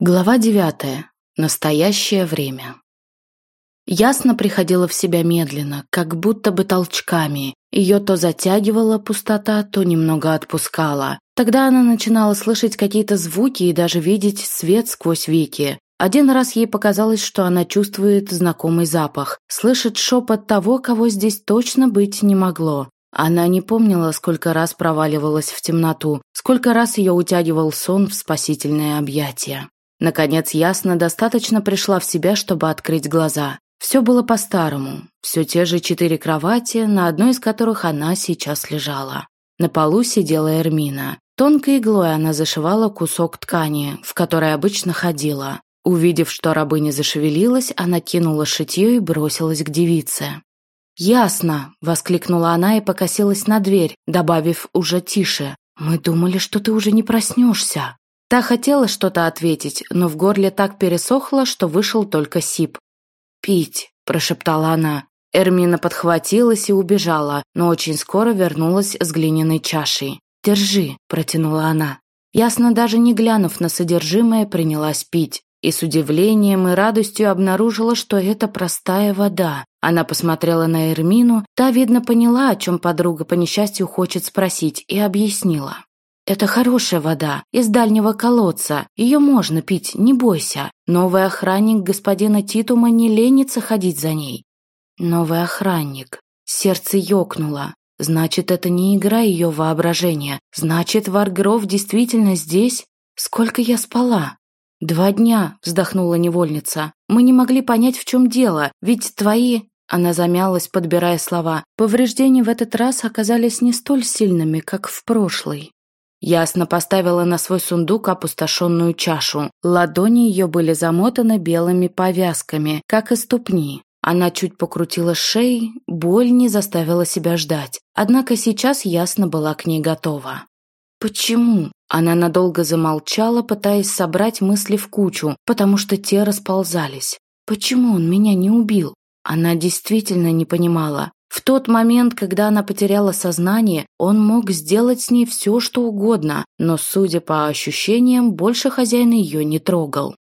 Глава девятая. Настоящее время. Ясно приходила в себя медленно, как будто бы толчками. Ее то затягивала пустота, то немного отпускала. Тогда она начинала слышать какие-то звуки и даже видеть свет сквозь веки. Один раз ей показалось, что она чувствует знакомый запах, слышит шепот того, кого здесь точно быть не могло. Она не помнила, сколько раз проваливалась в темноту, сколько раз ее утягивал сон в спасительное объятие. Наконец, ясно достаточно пришла в себя, чтобы открыть глаза. Все было по-старому. Все те же четыре кровати, на одной из которых она сейчас лежала. На полу сидела Эрмина. Тонкой иглой она зашивала кусок ткани, в которой обычно ходила. Увидев, что рабыня зашевелилась, она кинула шитье и бросилась к девице. «Ясно!» – воскликнула она и покосилась на дверь, добавив уже тише. «Мы думали, что ты уже не проснешься». Та хотела что-то ответить, но в горле так пересохло, что вышел только сип. «Пить», – прошептала она. Эрмина подхватилась и убежала, но очень скоро вернулась с глиняной чашей. «Держи», – протянула она. Ясно даже не глянув на содержимое, принялась пить. И с удивлением и радостью обнаружила, что это простая вода. Она посмотрела на Эрмину, та, видно, поняла, о чем подруга по несчастью хочет спросить, и объяснила. Это хорошая вода, из дальнего колодца. Ее можно пить, не бойся. Новый охранник господина Титума не ленится ходить за ней. Новый охранник. Сердце ёкнуло. Значит, это не игра ее воображения. Значит, Варгров действительно здесь? Сколько я спала? Два дня, вздохнула невольница. Мы не могли понять, в чем дело, ведь твои... Она замялась, подбирая слова. Повреждения в этот раз оказались не столь сильными, как в прошлый. Ясно поставила на свой сундук опустошенную чашу. Ладони ее были замотаны белыми повязками, как и ступни. Она чуть покрутила шеей, боль не заставила себя ждать. Однако сейчас ясно была к ней готова. «Почему?» Она надолго замолчала, пытаясь собрать мысли в кучу, потому что те расползались. «Почему он меня не убил?» Она действительно не понимала. В тот момент, когда она потеряла сознание, он мог сделать с ней все, что угодно, но, судя по ощущениям, больше хозяин ее не трогал.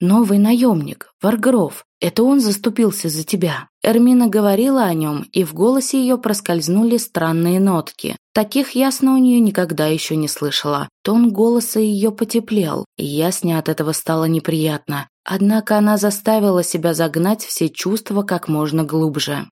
«Новый наемник, Варгров, это он заступился за тебя». Эрмина говорила о нем, и в голосе ее проскользнули странные нотки. Таких ясно у нее никогда еще не слышала. Тон голоса ее потеплел, и ясне от этого стало неприятно. Однако она заставила себя загнать все чувства как можно глубже.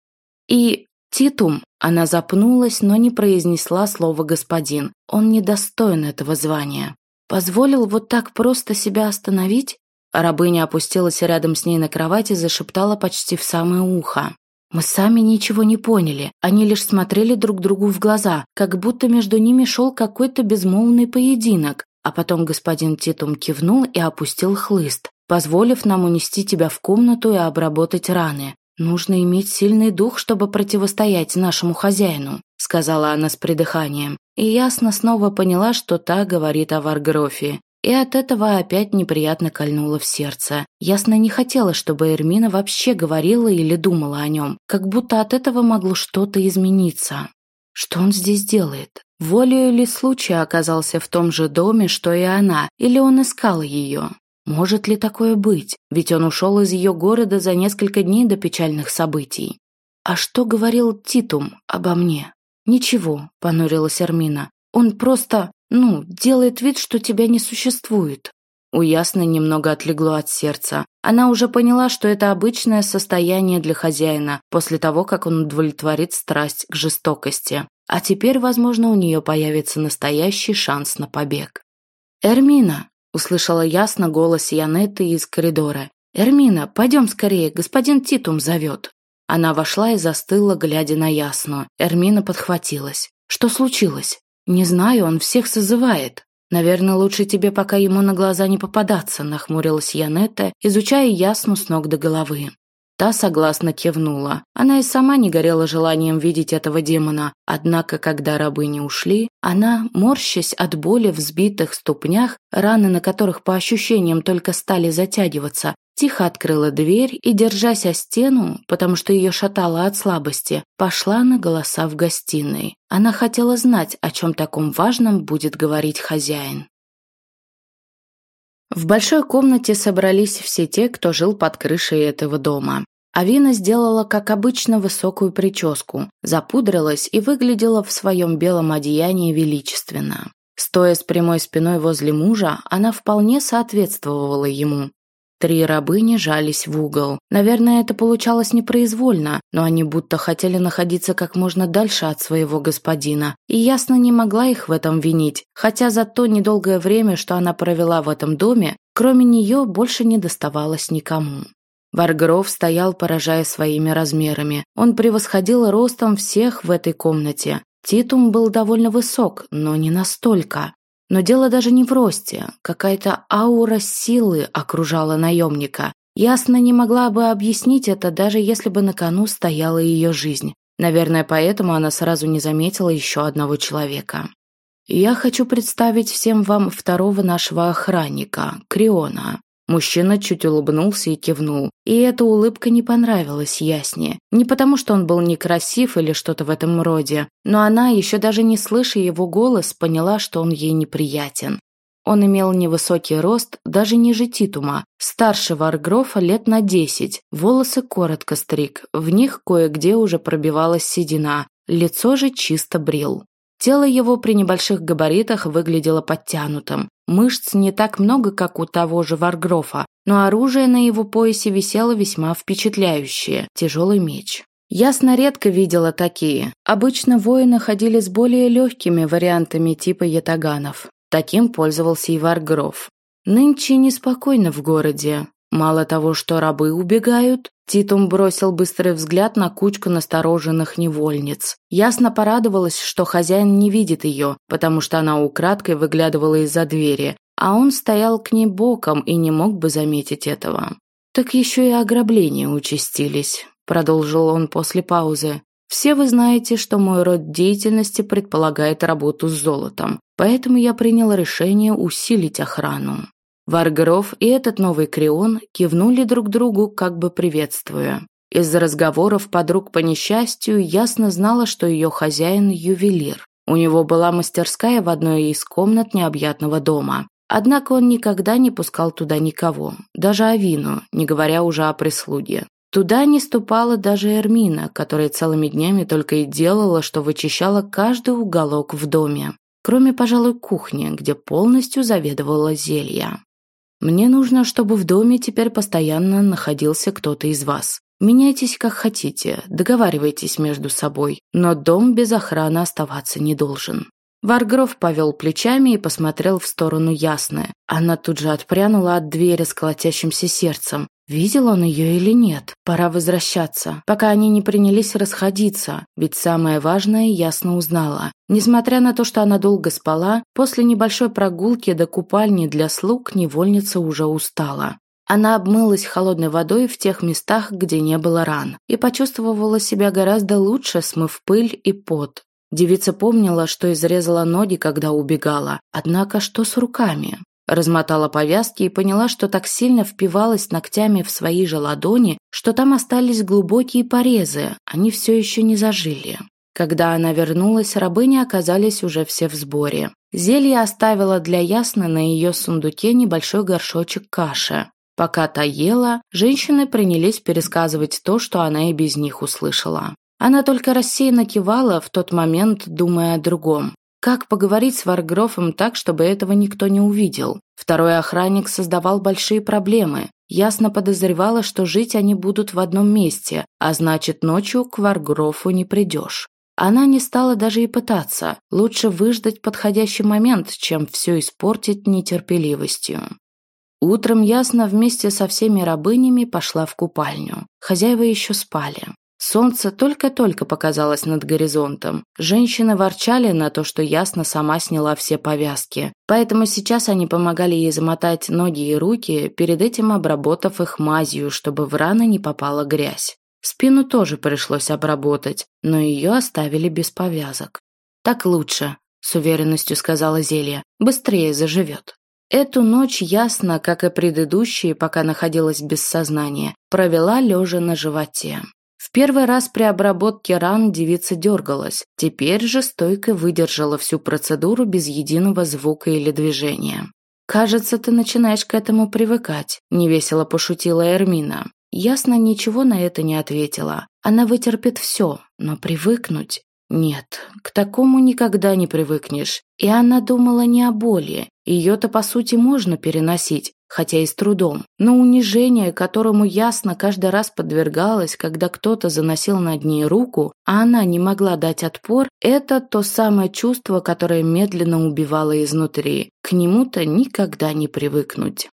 И «Титум!» Она запнулась, но не произнесла слово «господин». Он недостоин этого звания. Позволил вот так просто себя остановить? Рабыня опустилась рядом с ней на кровать и зашептала почти в самое ухо. Мы сами ничего не поняли, они лишь смотрели друг другу в глаза, как будто между ними шел какой-то безмолвный поединок. А потом господин Титум кивнул и опустил хлыст, позволив нам унести тебя в комнату и обработать раны. «Нужно иметь сильный дух, чтобы противостоять нашему хозяину», сказала она с придыханием. И ясно снова поняла, что та говорит о Варгрофе. И от этого опять неприятно кольнуло в сердце. Ясно не хотела, чтобы Эрмина вообще говорила или думала о нем, как будто от этого могло что-то измениться. Что он здесь делает? Волею ли случая оказался в том же доме, что и она, или он искал ее? Может ли такое быть? Ведь он ушел из ее города за несколько дней до печальных событий. А что говорил Титум обо мне? Ничего, понурилась Армина. Он просто, ну, делает вид, что тебя не существует. У Ясны немного отлегло от сердца. Она уже поняла, что это обычное состояние для хозяина после того, как он удовлетворит страсть к жестокости. А теперь, возможно, у нее появится настоящий шанс на побег. «Эрмина!» Услышала ясно голос Янетты из коридора. «Эрмина, пойдем скорее, господин Титум зовет». Она вошла и застыла, глядя на Ясну. Эрмина подхватилась. «Что случилось?» «Не знаю, он всех созывает». «Наверное, лучше тебе пока ему на глаза не попадаться», нахмурилась Янетта, изучая Ясну с ног до головы. Та согласно кивнула. Она и сама не горела желанием видеть этого демона. Однако, когда рабы не ушли, она, морщась от боли в сбитых ступнях, раны на которых по ощущениям только стали затягиваться, тихо открыла дверь и, держась о стену, потому что ее шатало от слабости, пошла на голоса в гостиной. Она хотела знать, о чем таком важном будет говорить хозяин. В большой комнате собрались все те, кто жил под крышей этого дома. Авина сделала, как обычно, высокую прическу, запудрилась и выглядела в своем белом одеянии величественно. Стоя с прямой спиной возле мужа, она вполне соответствовала ему. Три рабыни жались в угол. Наверное, это получалось непроизвольно, но они будто хотели находиться как можно дальше от своего господина, и ясно не могла их в этом винить, хотя за то недолгое время, что она провела в этом доме, кроме нее больше не доставалось никому. Варгров стоял, поражая своими размерами. Он превосходил ростом всех в этой комнате. Титум был довольно высок, но не настолько. Но дело даже не в росте. Какая-то аура силы окружала наемника. Ясно не могла бы объяснить это, даже если бы на кону стояла ее жизнь. Наверное, поэтому она сразу не заметила еще одного человека. «Я хочу представить всем вам второго нашего охранника, Криона. Мужчина чуть улыбнулся и кивнул. И эта улыбка не понравилась Ясне. Не потому, что он был некрасив или что-то в этом роде, но она, еще даже не слыша его голос, поняла, что он ей неприятен. Он имел невысокий рост, даже ниже Титума, старшего Аргрофа лет на десять, волосы коротко стриг, в них кое-где уже пробивалась седина, лицо же чисто брил. Тело его при небольших габаритах выглядело подтянутым. Мышц не так много, как у того же Варгрофа, но оружие на его поясе висело весьма впечатляющее – тяжелый меч. Ясно редко видела такие. Обычно воины ходили с более легкими вариантами типа ятаганов. Таким пользовался и Варгроф. Нынче неспокойно в городе. Мало того, что рабы убегают, Титум бросил быстрый взгляд на кучку настороженных невольниц. Ясно порадовалась, что хозяин не видит ее, потому что она украдкой выглядывала из-за двери, а он стоял к ней боком и не мог бы заметить этого. «Так еще и ограбления участились», – продолжил он после паузы. «Все вы знаете, что мой род деятельности предполагает работу с золотом, поэтому я принял решение усилить охрану. Варгров и этот новый Крион кивнули друг другу, как бы приветствуя. Из разговоров подруг по несчастью ясно знала, что ее хозяин – ювелир. У него была мастерская в одной из комнат необъятного дома. Однако он никогда не пускал туда никого, даже Авину, не говоря уже о прислуге. Туда не ступала даже Эрмина, которая целыми днями только и делала, что вычищала каждый уголок в доме, кроме, пожалуй, кухни, где полностью заведовала зелья. Мне нужно, чтобы в доме теперь постоянно находился кто-то из вас. Меняйтесь как хотите, договаривайтесь между собой, но дом без охраны оставаться не должен. Варгров повел плечами и посмотрел в сторону Ясны. Она тут же отпрянула от двери с колотящимся сердцем. Видел он ее или нет? Пора возвращаться, пока они не принялись расходиться, ведь самое важное ясно узнала. Несмотря на то, что она долго спала, после небольшой прогулки до купальни для слуг невольница уже устала. Она обмылась холодной водой в тех местах, где не было ран, и почувствовала себя гораздо лучше, смыв пыль и пот. Девица помнила, что изрезала ноги, когда убегала. Однако что с руками? Размотала повязки и поняла, что так сильно впивалась ногтями в свои же ладони, что там остались глубокие порезы, они все еще не зажили. Когда она вернулась, рабыни оказались уже все в сборе. Зелье оставила для Ясны на ее сундуке небольшой горшочек каши. Пока та ела, женщины принялись пересказывать то, что она и без них услышала. Она только рассеянно кивала в тот момент, думая о другом. Как поговорить с Варгрофом так, чтобы этого никто не увидел? Второй охранник создавал большие проблемы. Ясно подозревала, что жить они будут в одном месте, а значит, ночью к Варгрофу не придешь. Она не стала даже и пытаться. Лучше выждать подходящий момент, чем все испортить нетерпеливостью. Утром Ясно вместе со всеми рабынями пошла в купальню. Хозяева еще спали. Солнце только-только показалось над горизонтом. Женщины ворчали на то, что ясно сама сняла все повязки. Поэтому сейчас они помогали ей замотать ноги и руки, перед этим обработав их мазью, чтобы в раны не попала грязь. Спину тоже пришлось обработать, но ее оставили без повязок. «Так лучше», – с уверенностью сказала Зелья. «Быстрее заживет». Эту ночь ясно, как и предыдущие, пока находилась без сознания, провела лежа на животе. Первый раз при обработке ран девица дергалась, теперь же стойко выдержала всю процедуру без единого звука или движения. «Кажется, ты начинаешь к этому привыкать», – невесело пошутила Эрмина. Ясно ничего на это не ответила. Она вытерпит все, но привыкнуть нет, к такому никогда не привыкнешь. И она думала не о боли. Ее-то, по сути, можно переносить, хотя и с трудом. Но унижение, которому ясно каждый раз подвергалась, когда кто-то заносил над ней руку, а она не могла дать отпор, это то самое чувство, которое медленно убивало изнутри. К нему-то никогда не привыкнуть.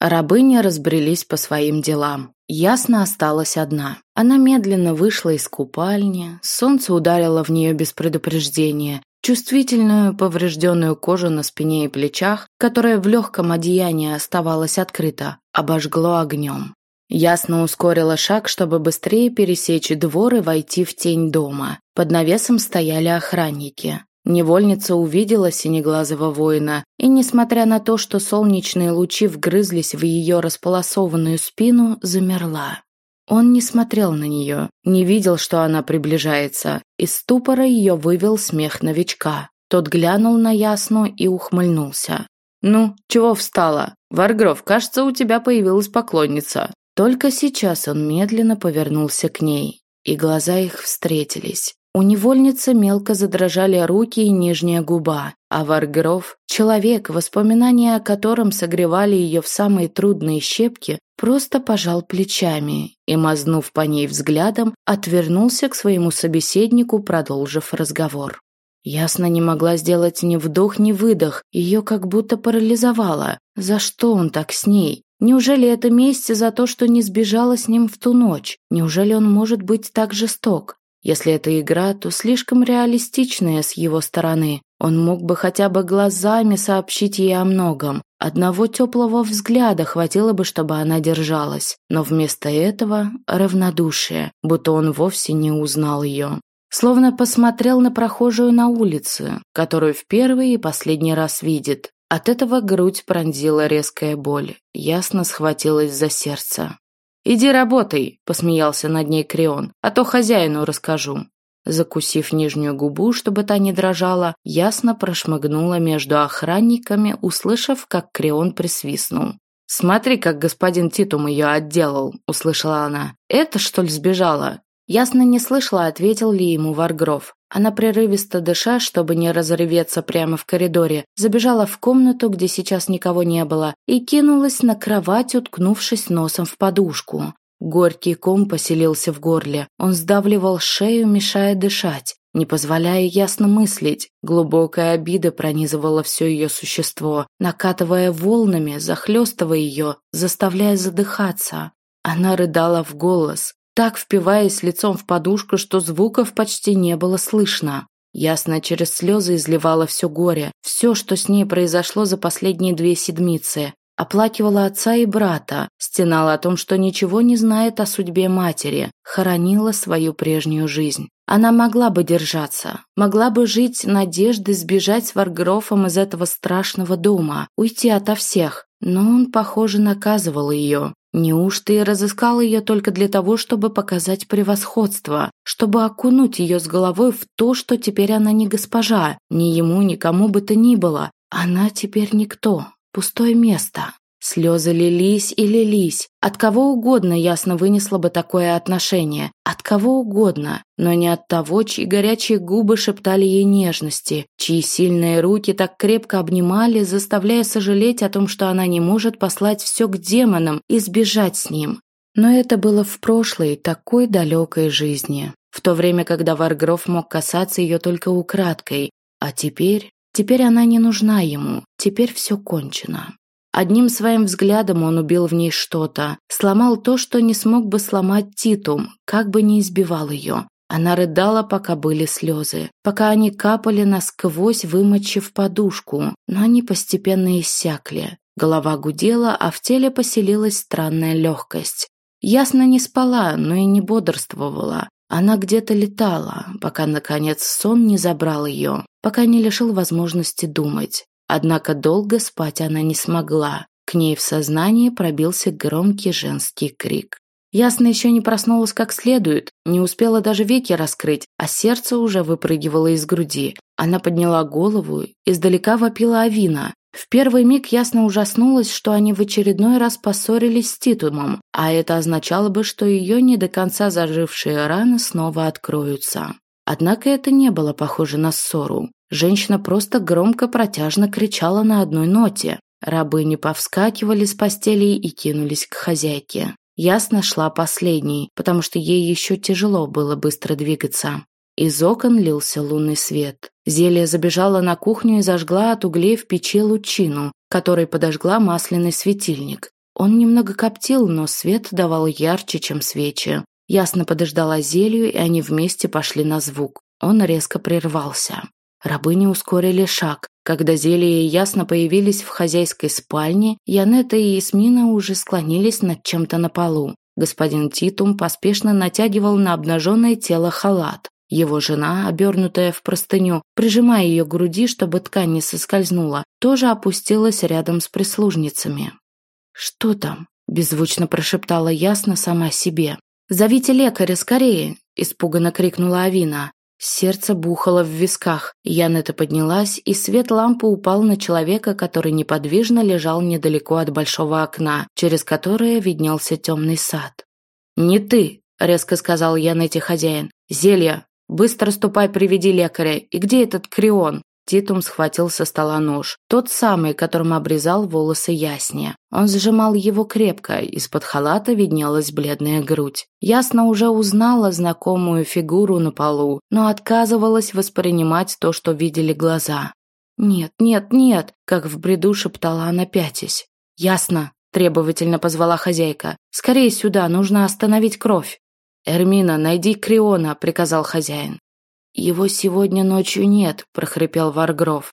Рабыни разбрелись по своим делам. Ясно осталась одна. Она медленно вышла из купальни, солнце ударило в нее без предупреждения. Чувствительную поврежденную кожу на спине и плечах, которая в легком одеянии оставалась открыта, обожгло огнем. Ясно ускорила шаг, чтобы быстрее пересечь двор и войти в тень дома. Под навесом стояли охранники. Невольница увидела синеглазого воина, и, несмотря на то, что солнечные лучи вгрызлись в ее располосованную спину, замерла. Он не смотрел на нее, не видел, что она приближается. Из ступора ее вывел смех новичка. Тот глянул на Ясну и ухмыльнулся. «Ну, чего встала? Варгров, кажется, у тебя появилась поклонница». Только сейчас он медленно повернулся к ней, и глаза их встретились. У невольницы мелко задрожали руки и нижняя губа, а Варгров, человек, воспоминания о котором согревали ее в самые трудные щепки, просто пожал плечами и, мазнув по ней взглядом, отвернулся к своему собеседнику, продолжив разговор. Ясно не могла сделать ни вдох, ни выдох, ее как будто парализовало. За что он так с ней? Неужели это месть за то, что не сбежала с ним в ту ночь? Неужели он может быть так жесток? Если это игра, то слишком реалистичная с его стороны. Он мог бы хотя бы глазами сообщить ей о многом. Одного теплого взгляда хватило бы, чтобы она держалась. Но вместо этого равнодушие, будто он вовсе не узнал ее. Словно посмотрел на прохожую на улице, которую в первый и последний раз видит. От этого грудь пронзила резкая боль. Ясно схватилась за сердце. «Иди работай», – посмеялся над ней Крион, – «а то хозяину расскажу». Закусив нижнюю губу, чтобы та не дрожала, ясно прошмыгнула между охранниками, услышав, как Крион присвистнул. «Смотри, как господин Титум ее отделал», – услышала она. «Это, что ли, сбежала?» Ясно не слышала, ответил ли ему Варгров. Она прерывисто дыша, чтобы не разреветься прямо в коридоре, забежала в комнату, где сейчас никого не было, и кинулась на кровать, уткнувшись носом в подушку. Горький ком поселился в горле. Он сдавливал шею, мешая дышать, не позволяя ясно мыслить. Глубокая обида пронизывала все ее существо, накатывая волнами, захлестывая ее, заставляя задыхаться. Она рыдала в голос, так впиваясь лицом в подушку, что звуков почти не было слышно. Ясно через слезы изливала все горе, все, что с ней произошло за последние две седмицы. Оплакивала отца и брата, стенала о том, что ничего не знает о судьбе матери, хоронила свою прежнюю жизнь. Она могла бы держаться, могла бы жить надеждой сбежать с Варгрофом из этого страшного дома, уйти ото всех, но он, похоже, наказывал ее. Неужто и разыскал ее только для того, чтобы показать превосходство, чтобы окунуть ее с головой в то, что теперь она не госпожа, ни ему, ни кому бы то ни было. Она теперь никто, пустое место. Слезы лились и лились. От кого угодно ясно вынесла бы такое отношение. От кого угодно, но не от того, чьи горячие губы шептали ей нежности, чьи сильные руки так крепко обнимали, заставляя сожалеть о том, что она не может послать все к демонам и сбежать с ним. Но это было в прошлой, такой далекой жизни. В то время, когда Варгров мог касаться ее только украдкой. А теперь... Теперь она не нужна ему. Теперь все кончено. Одним своим взглядом он убил в ней что-то, сломал то, что не смог бы сломать Титум, как бы не избивал ее. Она рыдала, пока были слезы, пока они капали насквозь, вымочив подушку, но они постепенно иссякли. Голова гудела, а в теле поселилась странная легкость. Ясно не спала, но и не бодрствовала. Она где-то летала, пока, наконец, сон не забрал ее, пока не лишил возможности думать. Однако долго спать она не смогла. К ней в сознание пробился громкий женский крик. Ясно еще не проснулась как следует, не успела даже веки раскрыть, а сердце уже выпрыгивало из груди. Она подняла голову, издалека вопила Авина. В первый миг ясно ужаснулась, что они в очередной раз поссорились с Титумом, а это означало бы, что ее не до конца зажившие раны снова откроются. Однако это не было похоже на ссору. Женщина просто громко протяжно кричала на одной ноте. Рабыни повскакивали с постелей и кинулись к хозяйке. Ясно шла последней, потому что ей еще тяжело было быстро двигаться. Из окон лился лунный свет. Зелья забежала на кухню и зажгла от углей в печи лучину, которой подожгла масляный светильник. Он немного коптил, но свет давал ярче, чем свечи. Ясно подождала зелью, и они вместе пошли на звук. Он резко прервался. Рабыни ускорили шаг. Когда Зелия и Ясно появились в хозяйской спальне, Янета и Ясмина уже склонились над чем-то на полу. Господин Титум поспешно натягивал на обнаженное тело халат. Его жена, обернутая в простыню, прижимая ее к груди, чтобы ткань не соскользнула, тоже опустилась рядом с прислужницами. «Что там?» – беззвучно прошептала ясно сама себе. «Зовите лекаря скорее!» – испуганно крикнула Авина. Сердце бухало в висках. Янета поднялась, и свет лампы упал на человека, который неподвижно лежал недалеко от большого окна, через которое виднелся темный сад. «Не ты!» – резко сказал Янете хозяин. «Зелья! Быстро ступай, приведи лекаря! И где этот Крион?» Титум схватил со стола нож, тот самый, которым обрезал волосы ясне. Он сжимал его крепко, из-под халата виднелась бледная грудь. Ясно уже узнала знакомую фигуру на полу, но отказывалась воспринимать то, что видели глаза. «Нет, нет, нет!» – как в бреду шептала она пятясь. «Ясно!» – требовательно позвала хозяйка. «Скорее сюда, нужно остановить кровь!» «Эрмина, найди Криона!» – приказал хозяин. «Его сегодня ночью нет», – прохрипел Варгров.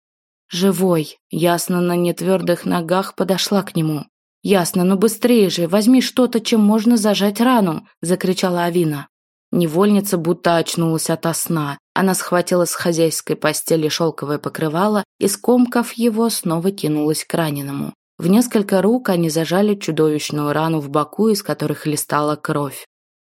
«Живой». Ясно на нетвердых ногах подошла к нему. «Ясно, ну быстрее же, возьми что-то, чем можно зажать рану», – закричала Авина. Невольница будто очнулась ото сна. Она схватила с хозяйской постели шелковое покрывало и, скомкав его, снова кинулась к раненому. В несколько рук они зажали чудовищную рану в боку, из которой хлестала кровь.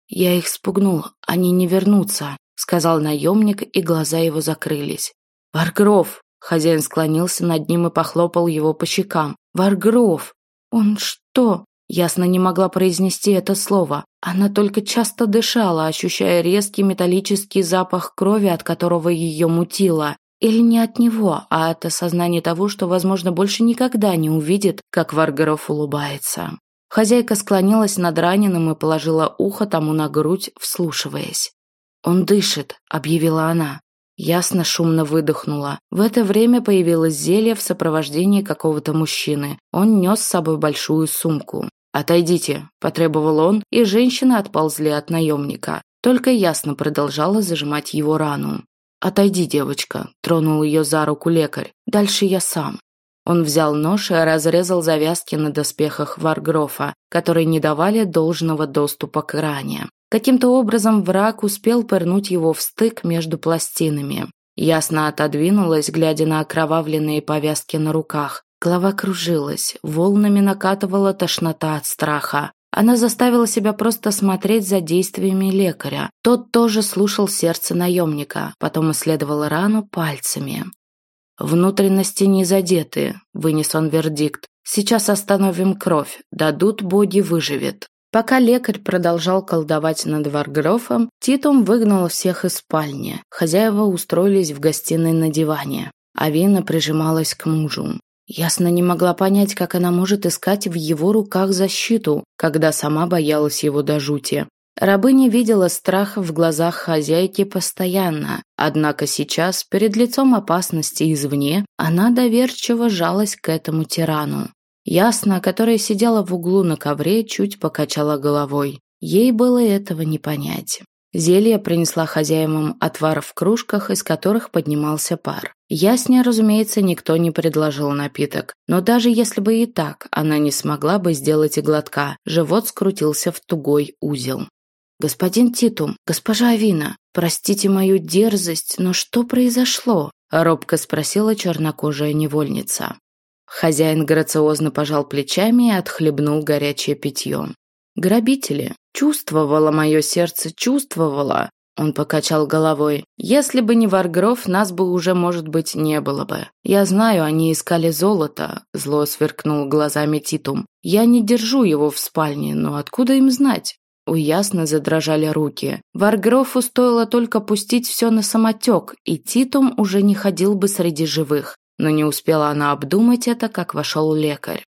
«Я их спугнул, они не вернутся», сказал наемник, и глаза его закрылись. «Варгров!» Хозяин склонился над ним и похлопал его по щекам. «Варгров! Он что?» Ясно не могла произнести это слово. Она только часто дышала, ощущая резкий металлический запах крови, от которого ее мутило. Или не от него, а от осознания того, что, возможно, больше никогда не увидит, как Варгров улыбается. Хозяйка склонилась над раненым и положила ухо тому на грудь, вслушиваясь. «Он дышит», — объявила она. Ясно шумно выдохнула. В это время появилось зелье в сопровождении какого-то мужчины. Он нес с собой большую сумку. «Отойдите», – потребовал он, и женщины отползли от наемника. Только ясно продолжала зажимать его рану. «Отойди, девочка», – тронул ее за руку лекарь. «Дальше я сам». Он взял нож и разрезал завязки на доспехах Варгрофа, которые не давали должного доступа к ране. Каким-то образом враг успел пырнуть его в стык между пластинами. Ясно отодвинулась, глядя на окровавленные повязки на руках. Голова кружилась, волнами накатывала тошнота от страха. Она заставила себя просто смотреть за действиями лекаря. Тот тоже слушал сердце наемника, потом исследовал рану пальцами. «Внутренности не задеты», – вынес он вердикт. «Сейчас остановим кровь, дадут боги выживет». Пока лекарь продолжал колдовать над Варгрофом, Титум выгнал всех из спальни. Хозяева устроились в гостиной на диване. Авина прижималась к мужу. Ясно не могла понять, как она может искать в его руках защиту, когда сама боялась его до жути. Рабыня видела страх в глазах хозяйки постоянно, однако сейчас, перед лицом опасности извне, она доверчиво жалась к этому тирану. Ясно, которая сидела в углу на ковре, чуть покачала головой. Ей было этого не понять. Зелье принесла хозяевам отвар в кружках, из которых поднимался пар. Ясне, разумеется, никто не предложил напиток. Но даже если бы и так, она не смогла бы сделать и глотка. Живот скрутился в тугой узел. «Господин Титум, госпожа Авина, простите мою дерзость, но что произошло?» робко спросила чернокожая невольница. Хозяин грациозно пожал плечами и отхлебнул горячее питье. Грабители. Чувствовало мое сердце, чувствовало. Он покачал головой. «Если бы не Варгров, нас бы уже, может быть, не было бы. Я знаю, они искали золото», – зло сверкнул глазами Титум. «Я не держу его в спальне, но откуда им знать?» У задрожали руки. Варгрофу стоило только пустить все на самотек, и Титум уже не ходил бы среди живых. Но не успела она обдумать это, как вошел лекарь.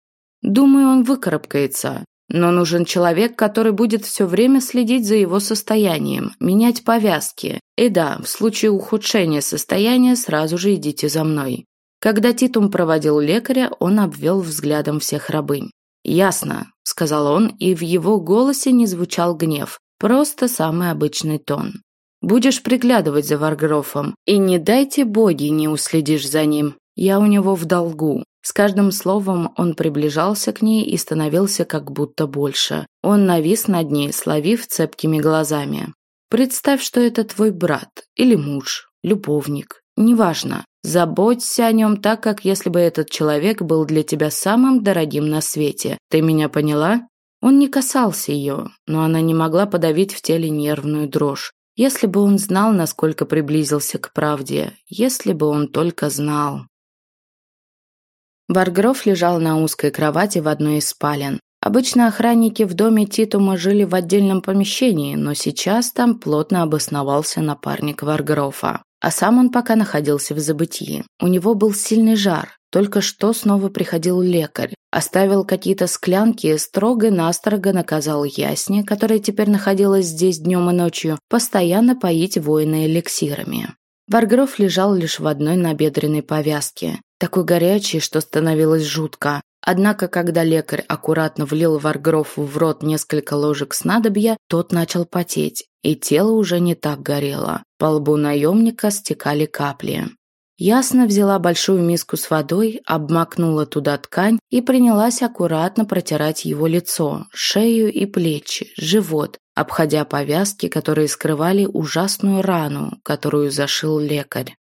«Думаю, он выкарабкается. Но нужен человек, который будет все время следить за его состоянием, менять повязки. И да, в случае ухудшения состояния сразу же идите за мной. Когда Титум проводил лекаря, он обвел взглядом всех рабынь. «Ясно», — сказал он, и в его голосе не звучал гнев, просто самый обычный тон. «Будешь приглядывать за Варгрофом, и не дайте боги не уследишь за ним. Я у него в долгу. С каждым словом он приближался к ней и становился как будто больше. Он навис над ней, словив цепкими глазами. «Представь, что это твой брат, или муж, любовник, неважно. Заботься о нем так, как если бы этот человек был для тебя самым дорогим на свете. Ты меня поняла?» Он не касался ее, но она не могла подавить в теле нервную дрожь. Если бы он знал, насколько приблизился к правде, если бы он только знал. Варгров лежал на узкой кровати в одной из спален. Обычно охранники в доме Титума жили в отдельном помещении, но сейчас там плотно обосновался напарник Варгрофа. А сам он пока находился в забытии. У него был сильный жар. Только что снова приходил лекарь. Оставил какие-то склянки, строго-настрого наказал Ясне, которая теперь находилась здесь днем и ночью, постоянно поить воина эликсирами. Варгров лежал лишь в одной набедренной повязке такой горячий, что становилось жутко. Однако, когда лекарь аккуратно влил Варгрофу в рот несколько ложек снадобья, тот начал потеть, и тело уже не так горело. По лбу наемника стекали капли. Ясно взяла большую миску с водой, обмакнула туда ткань и принялась аккуратно протирать его лицо, шею и плечи, живот, обходя повязки, которые скрывали ужасную рану, которую зашил лекарь.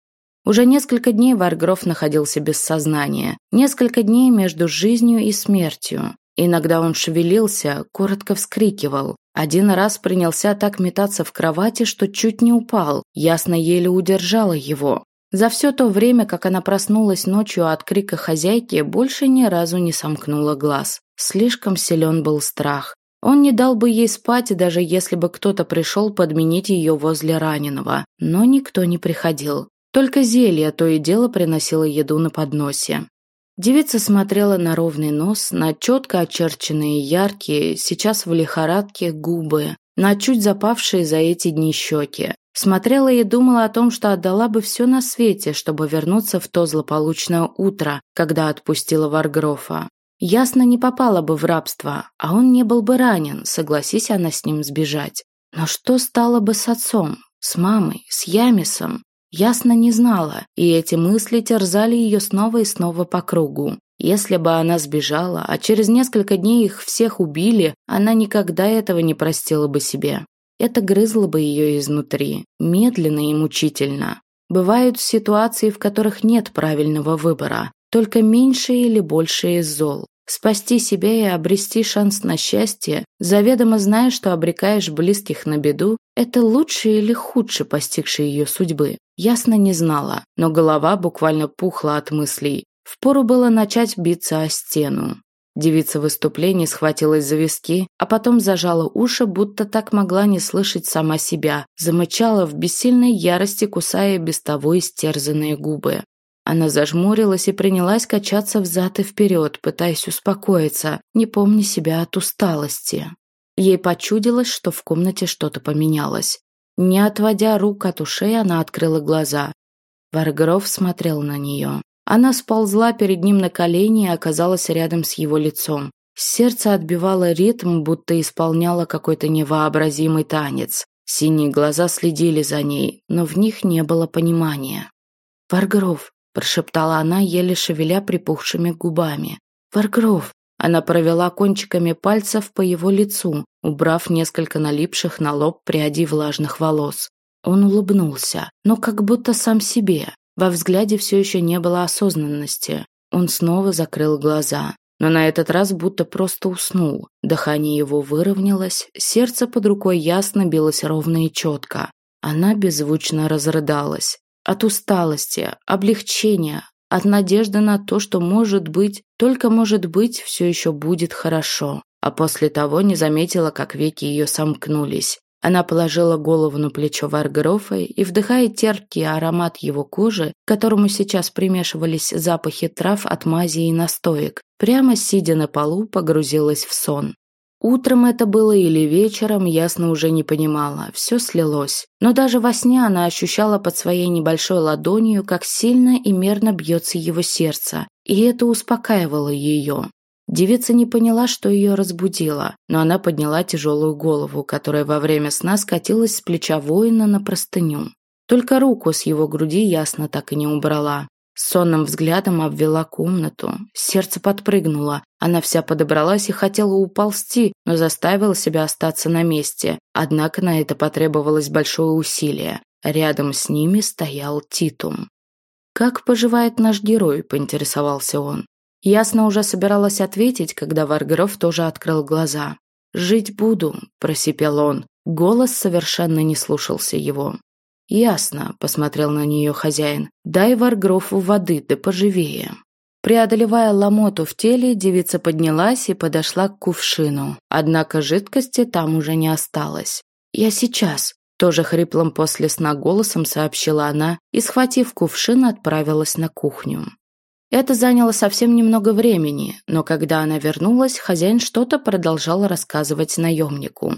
Уже несколько дней Варгров находился без сознания. Несколько дней между жизнью и смертью. Иногда он шевелился, коротко вскрикивал. Один раз принялся так метаться в кровати, что чуть не упал. Ясно еле удержала его. За все то время, как она проснулась ночью от крика хозяйки, больше ни разу не сомкнула глаз. Слишком силен был страх. Он не дал бы ей спать, даже если бы кто-то пришел подменить ее возле раненого. Но никто не приходил. Только зелье то и дело приносило еду на подносе. Девица смотрела на ровный нос, на четко очерченные яркие, сейчас в лихорадке, губы, на чуть запавшие за эти дни щеки. Смотрела и думала о том, что отдала бы все на свете, чтобы вернуться в то злополучное утро, когда отпустила Варгрофа. Ясно не попала бы в рабство, а он не был бы ранен, согласись она с ним сбежать. Но что стало бы с отцом, с мамой, с Ямисом? Ясно не знала, и эти мысли терзали ее снова и снова по кругу. Если бы она сбежала, а через несколько дней их всех убили, она никогда этого не простила бы себе. Это грызло бы ее изнутри, медленно и мучительно. Бывают ситуации, в которых нет правильного выбора, только меньшее или большее из зол. Спасти себя и обрести шанс на счастье, заведомо зная, что обрекаешь близких на беду, это лучше или худше постигшей ее судьбы. Ясно не знала, но голова буквально пухла от мыслей. Впору было начать биться о стену. Девица выступлений схватилась за виски, а потом зажала уши, будто так могла не слышать сама себя, замычала в бессильной ярости, кусая без того истерзанные губы. Она зажмурилась и принялась качаться взад и вперед, пытаясь успокоиться, не помня себя от усталости. Ей почудилось, что в комнате что-то поменялось. Не отводя рук от ушей, она открыла глаза. Варгров смотрел на нее. Она сползла перед ним на колени и оказалась рядом с его лицом. Сердце отбивало ритм, будто исполняло какой-то невообразимый танец. Синие глаза следили за ней, но в них не было понимания. «Варгров, прошептала она, еле шевеля припухшими губами. «Варгров!» Она провела кончиками пальцев по его лицу, убрав несколько налипших на лоб прядей влажных волос. Он улыбнулся, но как будто сам себе. Во взгляде все еще не было осознанности. Он снова закрыл глаза. но на этот раз будто просто уснул. Дыхание его выровнялось, сердце под рукой ясно билось ровно и четко. Она беззвучно разрыдалась. От усталости, облегчения, от надежды на то, что, может быть, только может быть, все еще будет хорошо. А после того не заметила, как веки ее сомкнулись. Она положила голову на плечо Варгрофа и, вдыхая терпкий аромат его кожи, к которому сейчас примешивались запахи трав от мази и настоек, прямо сидя на полу, погрузилась в сон. Утром это было или вечером, ясно уже не понимала, все слилось. Но даже во сне она ощущала под своей небольшой ладонью, как сильно и мерно бьется его сердце, и это успокаивало ее. Девица не поняла, что ее разбудило, но она подняла тяжелую голову, которая во время сна скатилась с плеча воина на простыню. Только руку с его груди ясно так и не убрала. Сонным взглядом обвела комнату. Сердце подпрыгнуло. Она вся подобралась и хотела уползти, но заставила себя остаться на месте. Однако на это потребовалось большое усилие. Рядом с ними стоял Титум. «Как поживает наш герой?» – поинтересовался он. Ясно уже собиралась ответить, когда Варгров тоже открыл глаза. «Жить буду», – просипел он. Голос совершенно не слушался его. «Ясно», – посмотрел на нее хозяин. «Дай Варгрофу воды, да поживее». Преодолевая ломоту в теле, девица поднялась и подошла к кувшину. Однако жидкости там уже не осталось. «Я сейчас», – тоже хриплым после сна голосом сообщила она и, схватив кувшин, отправилась на кухню. Это заняло совсем немного времени, но когда она вернулась, хозяин что-то продолжал рассказывать наемнику.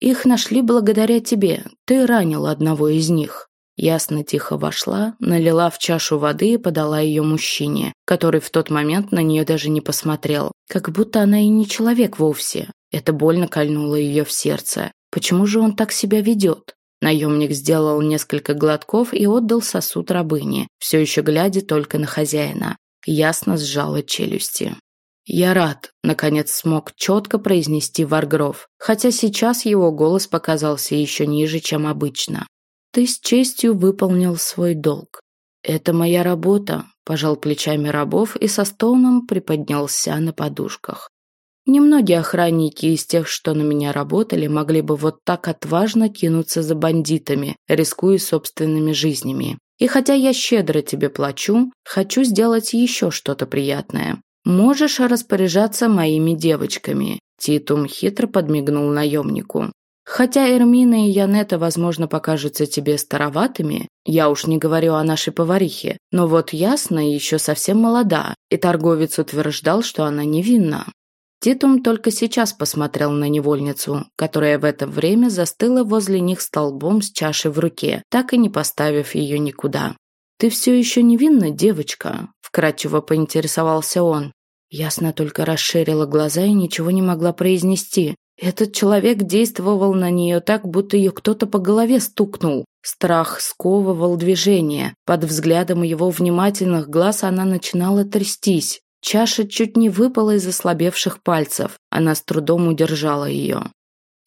Их нашли благодаря тебе. Ты ранил одного из них. Ясно тихо вошла, налила в чашу воды и подала ее мужчине, который в тот момент на нее даже не посмотрел. Как будто она и не человек вовсе. Это больно кольнуло ее в сердце. Почему же он так себя ведет? Наемник сделал несколько глотков и отдал сосуд рабыне, все еще глядя только на хозяина. Ясно сжала челюсти. «Я рад», — наконец смог четко произнести Варгров, хотя сейчас его голос показался еще ниже, чем обычно. «Ты с честью выполнил свой долг. Это моя работа», — пожал плечами рабов и со стоном приподнялся на подушках. Немногие охранники из тех, что на меня работали, могли бы вот так отважно кинуться за бандитами, рискуя собственными жизнями. И хотя я щедро тебе плачу, хочу сделать еще что-то приятное. «Можешь распоряжаться моими девочками», – Титум хитро подмигнул наемнику. «Хотя Эрмина и Янета, возможно, покажутся тебе староватыми, я уж не говорю о нашей поварихе, но вот ясно еще совсем молода, и торговец утверждал, что она невинна». Титум только сейчас посмотрел на невольницу, которая в это время застыла возле них столбом с чашей в руке, так и не поставив ее никуда. «Ты все еще невинна, девочка?» – вкратчиво поинтересовался он. Ясно только расширила глаза и ничего не могла произнести. Этот человек действовал на нее так, будто ее кто-то по голове стукнул. Страх сковывал движение. Под взглядом его внимательных глаз она начинала трястись. Чаша чуть не выпала из ослабевших пальцев. Она с трудом удержала ее.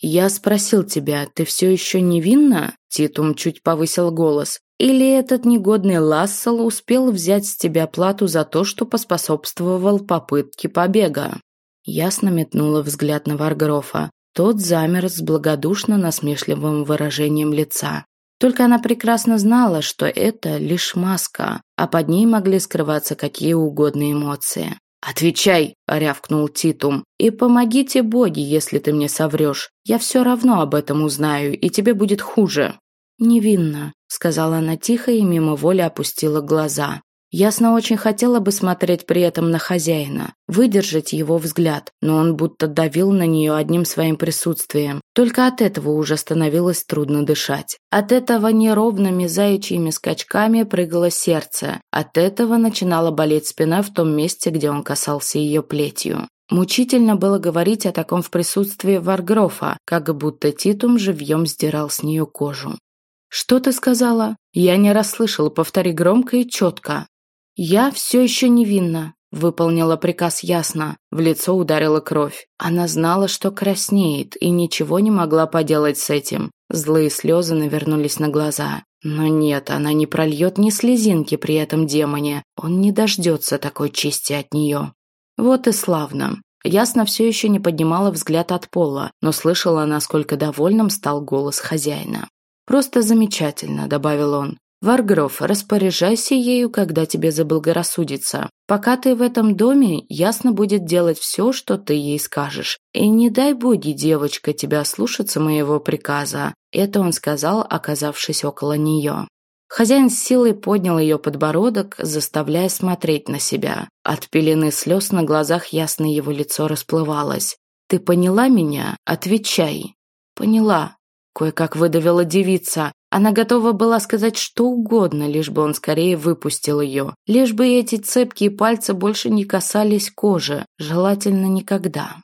«Я спросил тебя, ты все еще невинна?» Титум чуть повысил голос. Или этот негодный Лассел успел взять с тебя плату за то, что поспособствовал попытке побега?» Ясно метнула взгляд на Варгрофа. Тот замер с благодушно насмешливым выражением лица. Только она прекрасно знала, что это лишь маска, а под ней могли скрываться какие угодно эмоции. «Отвечай!» – рявкнул Титум. «И помогите боги, если ты мне соврешь. Я все равно об этом узнаю, и тебе будет хуже». «Невинно», — сказала она тихо и мимо воли опустила глаза. Ясно очень хотела бы смотреть при этом на хозяина, выдержать его взгляд, но он будто давил на нее одним своим присутствием. Только от этого уже становилось трудно дышать. От этого неровными заячьими скачками прыгало сердце. От этого начинала болеть спина в том месте, где он касался ее плетью. Мучительно было говорить о таком в присутствии Варгрофа, как будто Титум живьем сдирал с нее кожу. «Что ты сказала?» «Я не расслышала, повтори громко и четко». «Я все еще невинна», — выполнила приказ ясно. В лицо ударила кровь. Она знала, что краснеет, и ничего не могла поделать с этим. Злые слезы навернулись на глаза. Но нет, она не прольет ни слезинки при этом демоне. Он не дождется такой чести от нее. Вот и славно. Ясно все еще не поднимала взгляд от пола, но слышала, насколько довольным стал голос хозяина. «Просто замечательно», – добавил он. «Варгров, распоряжайся ею, когда тебе заблагорассудится. Пока ты в этом доме, ясно будет делать все, что ты ей скажешь. И не дай боги, девочка, тебя слушаться моего приказа». Это он сказал, оказавшись около нее. Хозяин с силой поднял ее подбородок, заставляя смотреть на себя. От пелены слез на глазах ясно его лицо расплывалось. «Ты поняла меня? Отвечай!» «Поняла», – кое-как выдавила девица. Она готова была сказать что угодно, лишь бы он скорее выпустил ее. Лишь бы эти цепкие пальцы больше не касались кожи, желательно никогда.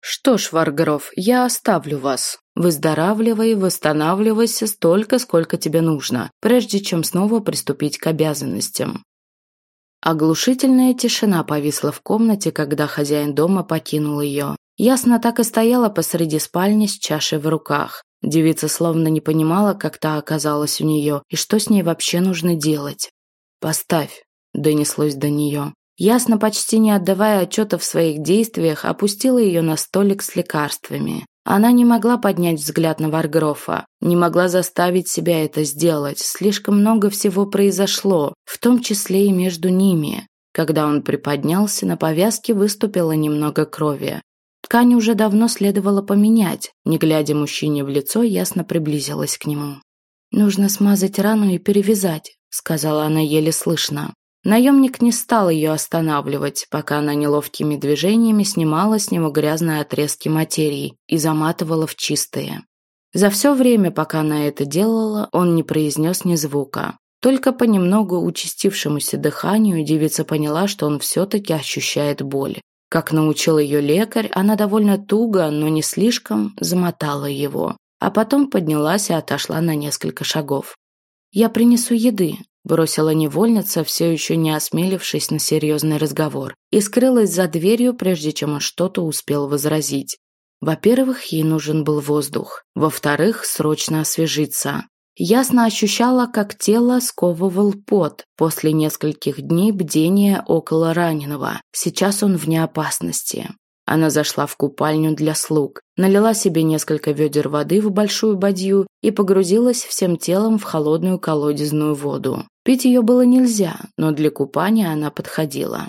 «Что ж, Варгров, я оставлю вас. Выздоравливай, восстанавливайся столько, сколько тебе нужно, прежде чем снова приступить к обязанностям». Оглушительная тишина повисла в комнате, когда хозяин дома покинул ее. Ясно так и стояла посреди спальни с чашей в руках. Девица словно не понимала, как та оказалась у нее и что с ней вообще нужно делать. «Поставь», – донеслось до нее. Ясно, почти не отдавая отчета в своих действиях, опустила ее на столик с лекарствами. Она не могла поднять взгляд на Варгрофа, не могла заставить себя это сделать. Слишком много всего произошло, в том числе и между ними. Когда он приподнялся, на повязке выступило немного крови. Ткань уже давно следовало поменять. Не глядя мужчине в лицо, ясно приблизилась к нему. «Нужно смазать рану и перевязать», — сказала она еле слышно. Наемник не стал ее останавливать, пока она неловкими движениями снимала с него грязные отрезки материи и заматывала в чистые. За все время, пока она это делала, он не произнес ни звука. Только по немного участившемуся дыханию девица поняла, что он все-таки ощущает боль. Как научил ее лекарь, она довольно туго, но не слишком, замотала его, а потом поднялась и отошла на несколько шагов. «Я принесу еды», бросила невольница, все еще не осмелившись на серьезный разговор, и скрылась за дверью, прежде чем он что-то успел возразить. Во-первых, ей нужен был воздух. Во-вторых, срочно освежиться. Ясно ощущала, как тело сковывал пот после нескольких дней бдения около раненого. Сейчас он вне опасности. Она зашла в купальню для слуг, налила себе несколько ведер воды в большую бадью и погрузилась всем телом в холодную колодезную воду. Пить ее было нельзя, но для купания она подходила.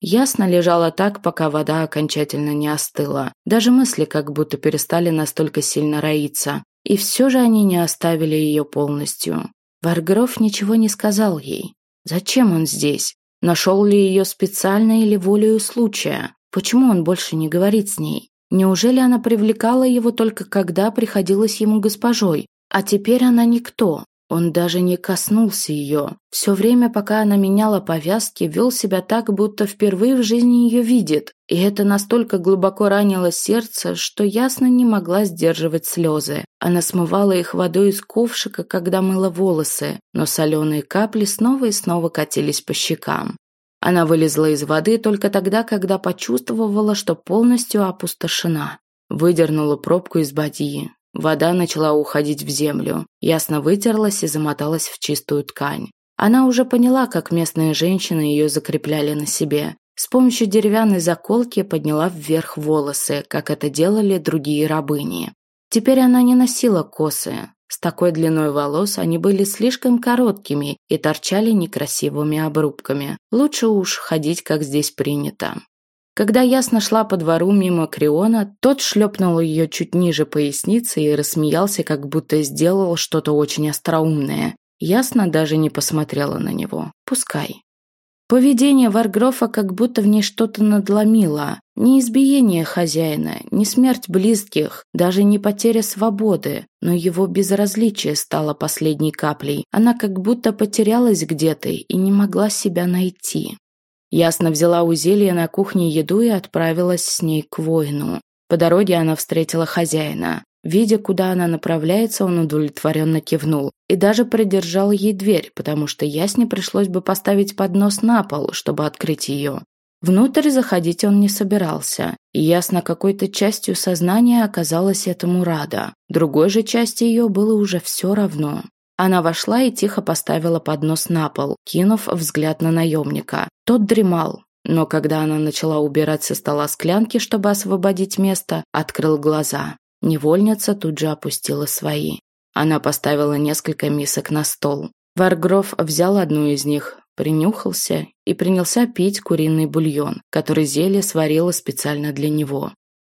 Ясно лежала так, пока вода окончательно не остыла. Даже мысли как будто перестали настолько сильно роиться. И все же они не оставили ее полностью. Варгров ничего не сказал ей. Зачем он здесь? Нашел ли ее специально или волею случая? Почему он больше не говорит с ней? Неужели она привлекала его только когда приходилась ему госпожой? А теперь она никто. Он даже не коснулся ее. Все время, пока она меняла повязки, вел себя так, будто впервые в жизни ее видит. И это настолько глубоко ранило сердце, что ясно не могла сдерживать слезы. Она смывала их водой из ковшика, когда мыла волосы, но соленые капли снова и снова катились по щекам. Она вылезла из воды только тогда, когда почувствовала, что полностью опустошена. Выдернула пробку из бадьи. Вода начала уходить в землю. Ясно вытерлась и замоталась в чистую ткань. Она уже поняла, как местные женщины ее закрепляли на себе. С помощью деревянной заколки подняла вверх волосы, как это делали другие рабыни. Теперь она не носила косы. С такой длиной волос они были слишком короткими и торчали некрасивыми обрубками. Лучше уж ходить, как здесь принято. Когда ясно шла по двору мимо Криона, тот шлепнул ее чуть ниже поясницы и рассмеялся, как будто сделал что-то очень остроумное. Ясно даже не посмотрела на него. Пускай. Поведение Варгрофа как будто в ней что-то надломило. Не избиение хозяина, не смерть близких, даже не потеря свободы, но его безразличие стало последней каплей. Она как будто потерялась где-то и не могла себя найти. Ясно взяла у зелья на кухне еду и отправилась с ней к воину. По дороге она встретила хозяина. Видя, куда она направляется, он удовлетворенно кивнул и даже придержал ей дверь, потому что Ясне пришлось бы поставить поднос на пол, чтобы открыть ее. Внутрь заходить он не собирался, и ясно какой-то частью сознания оказалась этому рада. Другой же части ее было уже все равно. Она вошла и тихо поставила поднос на пол, кинув взгляд на наемника. Тот дремал. но когда она начала убирать со стола склянки, чтобы освободить место, открыл глаза. Невольница тут же опустила свои. Она поставила несколько мисок на стол. Варгров взял одну из них, принюхался и принялся пить куриный бульон, который зелье сварила специально для него.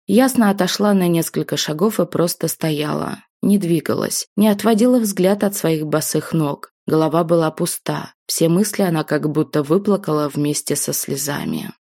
Ясно отошла на несколько шагов и просто стояла, не двигалась, не отводила взгляд от своих босых ног. Голова была пуста, все мысли она как будто выплакала вместе со слезами.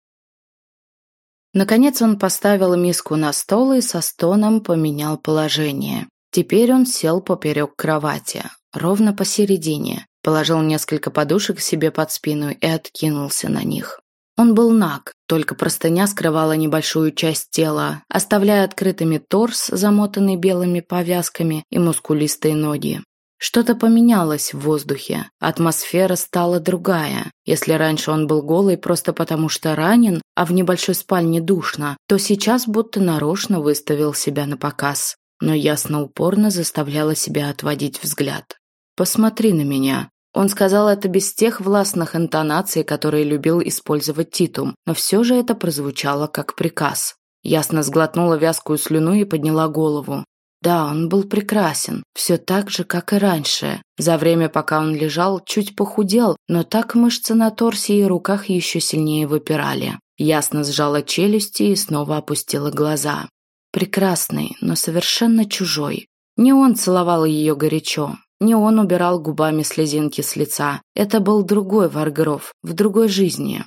Наконец он поставил миску на стол и со стоном поменял положение. Теперь он сел поперек кровати, ровно посередине, положил несколько подушек себе под спину и откинулся на них. Он был наг, только простыня скрывала небольшую часть тела, оставляя открытыми торс, замотанный белыми повязками, и мускулистые ноги. Что-то поменялось в воздухе, атмосфера стала другая. Если раньше он был голый просто потому что ранен, а в небольшой спальне душно, то сейчас будто нарочно выставил себя на показ. Но ясно упорно заставляла себя отводить взгляд. «Посмотри на меня», он сказал это без тех властных интонаций, которые любил использовать Титум, но все же это прозвучало как приказ. Ясно сглотнула вязкую слюну и подняла голову. Да, он был прекрасен, все так же, как и раньше. За время, пока он лежал, чуть похудел, но так мышцы на торсе и руках еще сильнее выпирали. Ясно сжала челюсти и снова опустила глаза. Прекрасный, но совершенно чужой. Не он целовал ее горячо, не он убирал губами слезинки с лица. Это был другой Варгров, в другой жизни.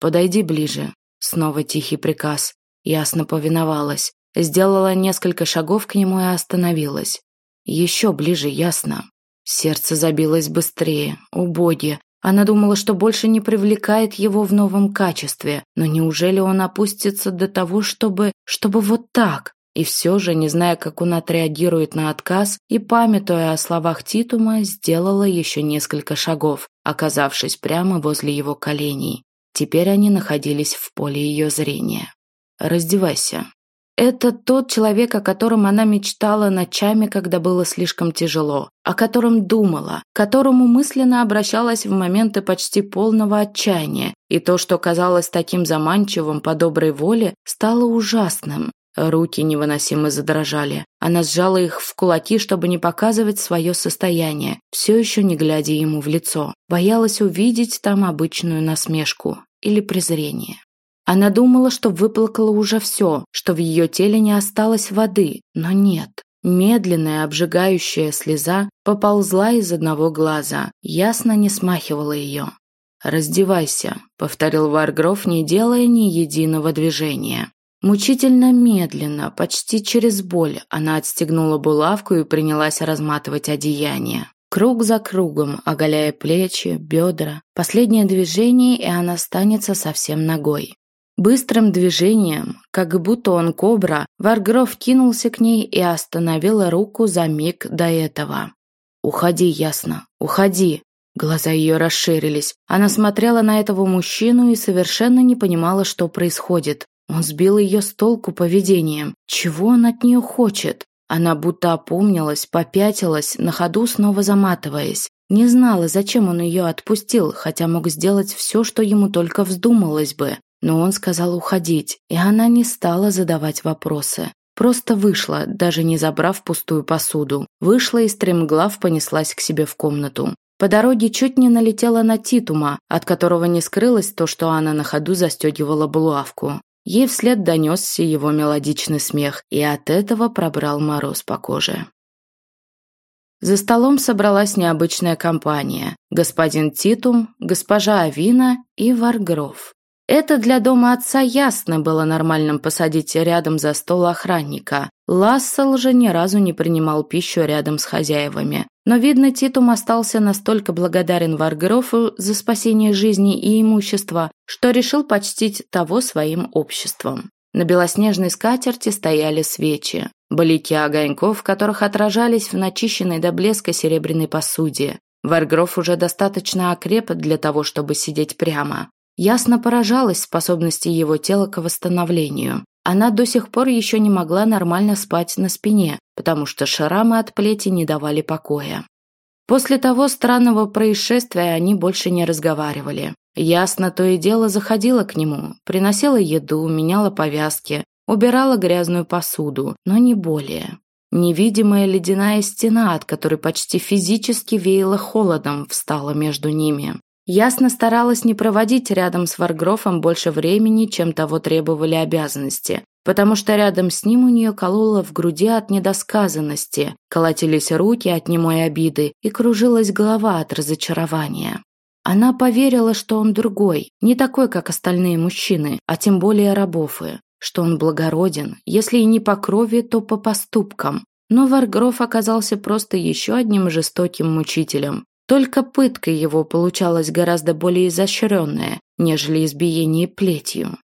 «Подойди ближе». Снова тихий приказ. Ясно повиновалась. Сделала несколько шагов к нему и остановилась. Еще ближе, ясно. Сердце забилось быстрее. Убоги. Она думала, что больше не привлекает его в новом качестве. Но неужели он опустится до того, чтобы... чтобы вот так? И все же, не зная, как он отреагирует на отказ, и памятуя о словах Титума, сделала еще несколько шагов, оказавшись прямо возле его коленей. Теперь они находились в поле ее зрения. «Раздевайся». Это тот человек, о котором она мечтала ночами, когда было слишком тяжело, о котором думала, к которому мысленно обращалась в моменты почти полного отчаяния, и то, что казалось таким заманчивым по доброй воле, стало ужасным. Руки невыносимо задрожали. Она сжала их в кулаки, чтобы не показывать свое состояние, все еще не глядя ему в лицо. Боялась увидеть там обычную насмешку или презрение. Она думала, что выплакала уже все, что в ее теле не осталось воды, но нет. Медленная, обжигающая слеза поползла из одного глаза, ясно не смахивала ее. «Раздевайся», — повторил Варгров, не делая ни единого движения. Мучительно медленно, почти через боль, она отстегнула булавку и принялась разматывать одеяние. Круг за кругом, оголяя плечи, бедра. Последнее движение, и она останется совсем ногой. Быстрым движением, как будто он кобра, Варгров кинулся к ней и остановила руку за миг до этого. «Уходи, ясно, уходи!» Глаза ее расширились. Она смотрела на этого мужчину и совершенно не понимала, что происходит. Он сбил ее с толку поведением. Чего он от нее хочет? Она будто опомнилась, попятилась, на ходу снова заматываясь. Не знала, зачем он ее отпустил, хотя мог сделать все, что ему только вздумалось бы. Но он сказал уходить, и она не стала задавать вопросы. Просто вышла, даже не забрав пустую посуду. Вышла и стремглав понеслась к себе в комнату. По дороге чуть не налетела на Титума, от которого не скрылось то, что она на ходу застегивала булавку. Ей вслед донесся его мелодичный смех, и от этого пробрал мороз по коже. За столом собралась необычная компания. Господин Титум, госпожа Авина и Варгров. Это для дома отца ясно было нормальным посадить рядом за стол охранника. Лассел же ни разу не принимал пищу рядом с хозяевами. Но, видно, Титум остался настолько благодарен Варгрофу за спасение жизни и имущества, что решил почтить того своим обществом. На белоснежной скатерти стояли свечи, блики огоньков, которых отражались в начищенной до блеска серебряной посуде. Варгроф уже достаточно окреп для того, чтобы сидеть прямо. Ясно поражалась способности его тела к восстановлению. Она до сих пор еще не могла нормально спать на спине, потому что шрамы от плети не давали покоя. После того странного происшествия они больше не разговаривали. Ясно то и дело заходила к нему, приносила еду, меняла повязки, убирала грязную посуду, но не более. Невидимая ледяная стена, от которой почти физически веяло холодом, встала между ними. Ясно старалась не проводить рядом с Варгрофом больше времени, чем того требовали обязанности, потому что рядом с ним у нее кололо в груди от недосказанности, колотились руки от немой обиды и кружилась голова от разочарования. Она поверила, что он другой, не такой, как остальные мужчины, а тем более рабофы, что он благороден, если и не по крови, то по поступкам. Но Варгроф оказался просто еще одним жестоким мучителем, только пытка его получалась гораздо более изощренная, нежели избиение плетью.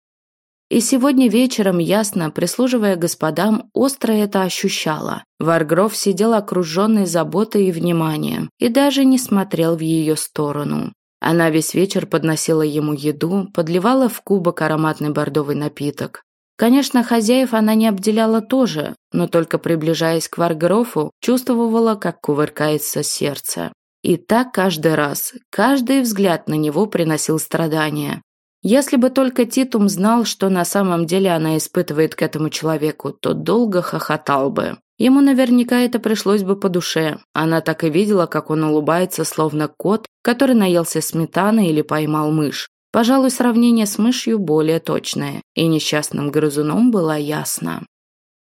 И сегодня вечером, ясно, прислуживая господам, остро это ощущала. Варгров сидел окруженный заботой и вниманием и даже не смотрел в ее сторону. Она весь вечер подносила ему еду, подливала в кубок ароматный бордовый напиток. Конечно, хозяев она не обделяла тоже, но только приближаясь к Варгрофу, чувствовала, как кувыркается сердце. И так каждый раз, каждый взгляд на него приносил страдания. Если бы только Титум знал, что на самом деле она испытывает к этому человеку, то долго хохотал бы. Ему наверняка это пришлось бы по душе. Она так и видела, как он улыбается, словно кот, который наелся сметаны или поймал мышь. Пожалуй, сравнение с мышью более точное, и несчастным грызуном было ясно.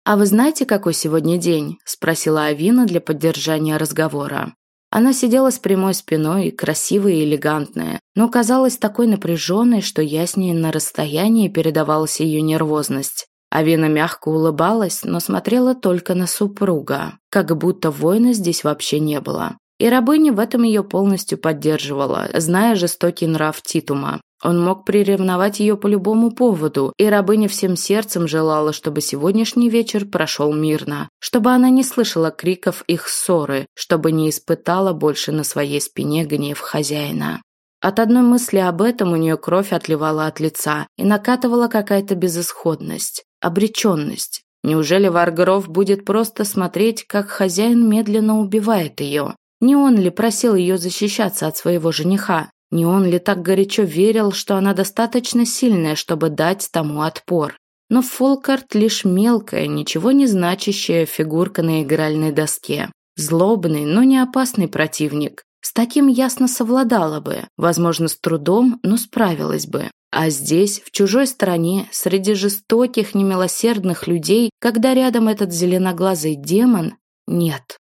«А вы знаете, какой сегодня день?» – спросила Авина для поддержания разговора. Она сидела с прямой спиной, красивая и элегантная, но казалась такой напряженной, что яснее на расстоянии передавалась ее нервозность. Авина мягко улыбалась, но смотрела только на супруга, как будто воина здесь вообще не было. И рабыня в этом ее полностью поддерживала, зная жестокий нрав Титума. Он мог приревновать ее по любому поводу, и рабыня всем сердцем желала, чтобы сегодняшний вечер прошел мирно, чтобы она не слышала криков их ссоры, чтобы не испытала больше на своей спине гнев хозяина. От одной мысли об этом у нее кровь отливала от лица и накатывала какая-то безысходность, обреченность. Неужели Варгров будет просто смотреть, как хозяин медленно убивает ее? Не он ли просил ее защищаться от своего жениха? Не он ли так горячо верил, что она достаточно сильная, чтобы дать тому отпор? Но Фолкарт лишь мелкая, ничего не значащая фигурка на игральной доске. Злобный, но не опасный противник. С таким ясно совладала бы, возможно, с трудом, но справилась бы. А здесь, в чужой стране, среди жестоких, немилосердных людей, когда рядом этот зеленоглазый демон, нет.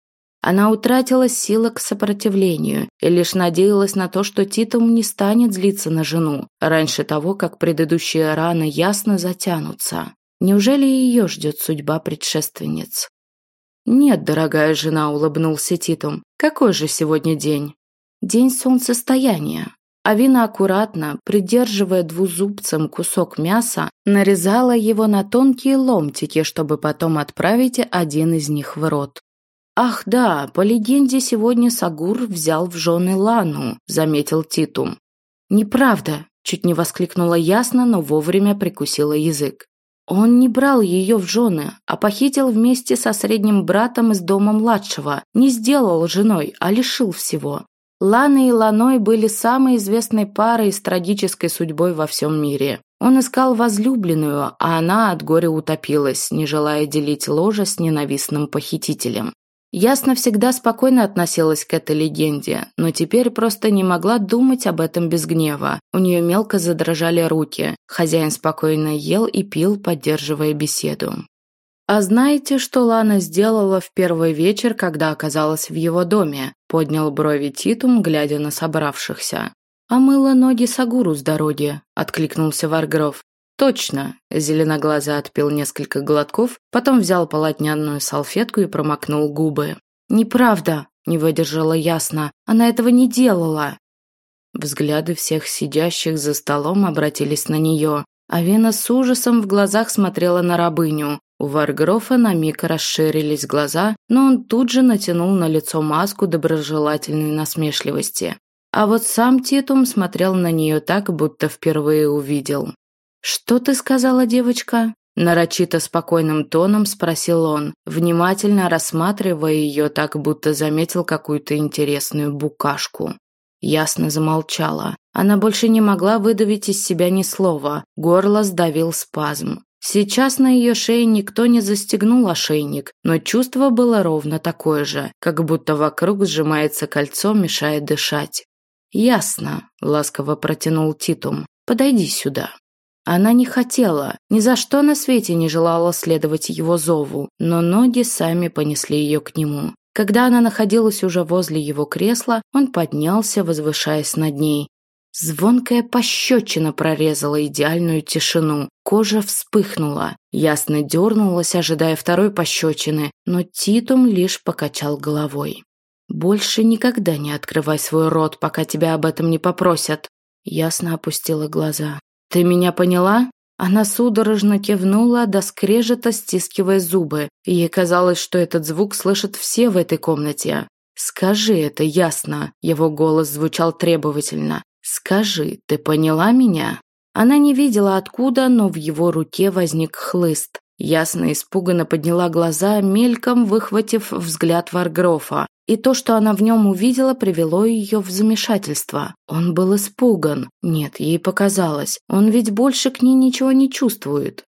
Она утратила силы к сопротивлению и лишь надеялась на то, что Титум не станет злиться на жену, раньше того, как предыдущие раны ясно затянутся. Неужели ее ждет судьба предшественниц? «Нет, дорогая жена», — улыбнулся Титум. «Какой же сегодня день?» «День солнцестояния». Авина аккуратно, придерживая двузубцем кусок мяса, нарезала его на тонкие ломтики, чтобы потом отправить один из них в рот. «Ах да, по легенде, сегодня Сагур взял в жены Лану», – заметил Титум. «Неправда», – чуть не воскликнула ясно, но вовремя прикусила язык. Он не брал ее в жены, а похитил вместе со средним братом из дома младшего, не сделал женой, а лишил всего. Лана и Ланой были самой известной парой с трагической судьбой во всем мире. Он искал возлюбленную, а она от горя утопилась, не желая делить ложе с ненавистным похитителем. Ясно всегда спокойно относилась к этой легенде, но теперь просто не могла думать об этом без гнева. У нее мелко задрожали руки. Хозяин спокойно ел и пил, поддерживая беседу. «А знаете, что Лана сделала в первый вечер, когда оказалась в его доме?» – поднял брови Титум, глядя на собравшихся. «А мыла ноги Сагуру с дороги», – откликнулся Варгров. «Точно!» – зеленоглазый отпил несколько глотков, потом взял полотняную салфетку и промокнул губы. «Неправда!» – не выдержала ясно. «Она этого не делала!» Взгляды всех сидящих за столом обратились на нее. Авина с ужасом в глазах смотрела на рабыню. У Варгрофа на миг расширились глаза, но он тут же натянул на лицо маску доброжелательной насмешливости. А вот сам Титум смотрел на нее так, будто впервые увидел. «Что ты сказала, девочка?» Нарочито спокойным тоном спросил он, внимательно рассматривая ее так, будто заметил какую-то интересную букашку. Ясно замолчала. Она больше не могла выдавить из себя ни слова. Горло сдавил спазм. Сейчас на ее шее никто не застегнул ошейник, но чувство было ровно такое же, как будто вокруг сжимается кольцо, мешая дышать. «Ясно», – ласково протянул Титум. «Подойди сюда». Она не хотела, ни за что на свете не желала следовать его зову, но ноги сами понесли ее к нему. Когда она находилась уже возле его кресла, он поднялся, возвышаясь над ней. Звонкая пощечина прорезала идеальную тишину. Кожа вспыхнула. Ясно дернулась, ожидая второй пощечины, но Титум лишь покачал головой. «Больше никогда не открывай свой рот, пока тебя об этом не попросят». Ясно опустила глаза. «Ты меня поняла?» Она судорожно кивнула, до скрежета стискивая зубы. Ей казалось, что этот звук слышат все в этой комнате. «Скажи это ясно», – его голос звучал требовательно. «Скажи, ты поняла меня?» Она не видела откуда, но в его руке возник хлыст. Ясно испуганно подняла глаза, мельком выхватив взгляд Варгрофа. И то, что она в нем увидела, привело ее в замешательство. Он был испуган. Нет, ей показалось. Он ведь больше к ней ничего не чувствует.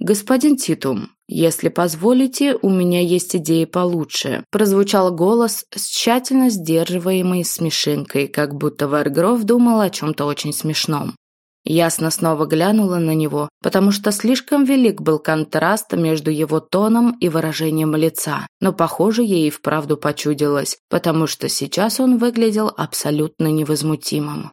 «Господин Титум, если позволите, у меня есть идеи получше», прозвучал голос с тщательно сдерживаемой смешинкой, как будто Варгров думал о чем-то очень смешном. Ясно снова глянула на него, потому что слишком велик был контраст между его тоном и выражением лица. Но, похоже, ей и вправду почудилось, потому что сейчас он выглядел абсолютно невозмутимым.